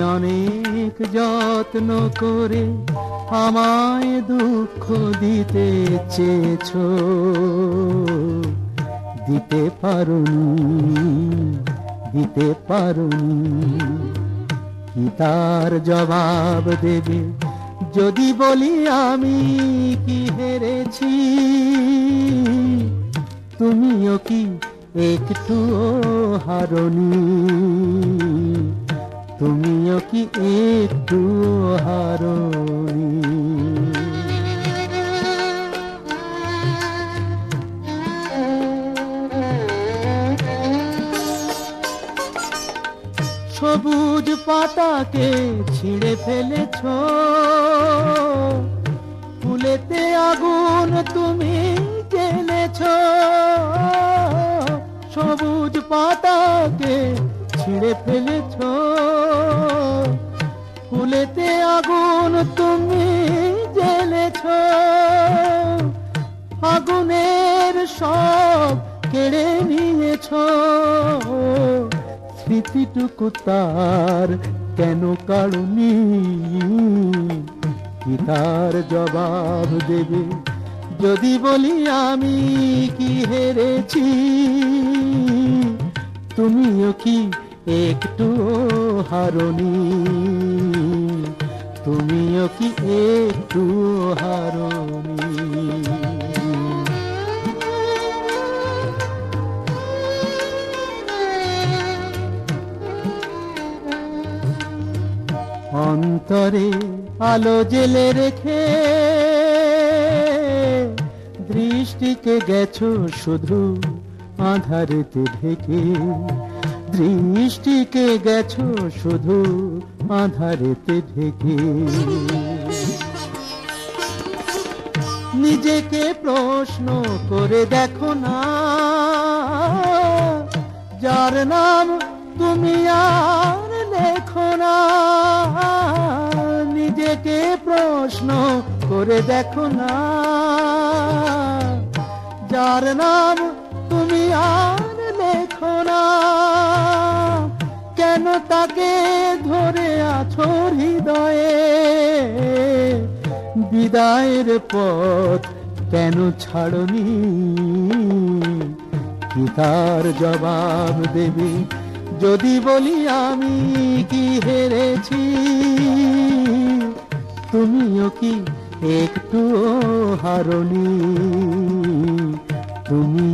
অনেক যত্ন করে আমায় দুঃখ দিতে চেয়েছ। দিতে পারুনি দিতে পারুনি। কি তার জবাব দেবে? যদি বলি আমি কি হেরেছি? তুমিও কি একটু হারনি? কি একটু হারনি সবুজ পাতাকে ছিঁড়ে ফেলেছ। ফুলেতে আগুন তুমি জেনেছ সবুজ পাতাকে ছিঁড়ে ফেলেছ। আগুনের সব কেড়ে নিয়েছ। স্মৃতিটুকু তার কেন কারুনি কি তার জবাব দেবে? যদি বলি আমি কি হেরেছি? তুমিও কি একটু হারনি? তুমিও কি একটু হারনি? অন্তরে আলো জেলে রেখে দৃষ্টিকে গেছো শুধু আধারেতে ঢেকে। দৃষ্টিকে গেছো শুধু আধারেতে ঢেকে। নিজেকে প্রশ্ন করে দেখো না, যার নাম তুমি আর লেখো না। নিজেকে প্রশ্ন করে দেখো না। যার নাম তুমি আর লেখো না। কেন তাকে ধরে আছো হৃদয়ে? বিদায়ের পথ কেন ছাড়নি? কি তার জবাব দেবে? যদি বলি আমি কি হেরেছি? তুমিও কি একটু হারনি? তুমি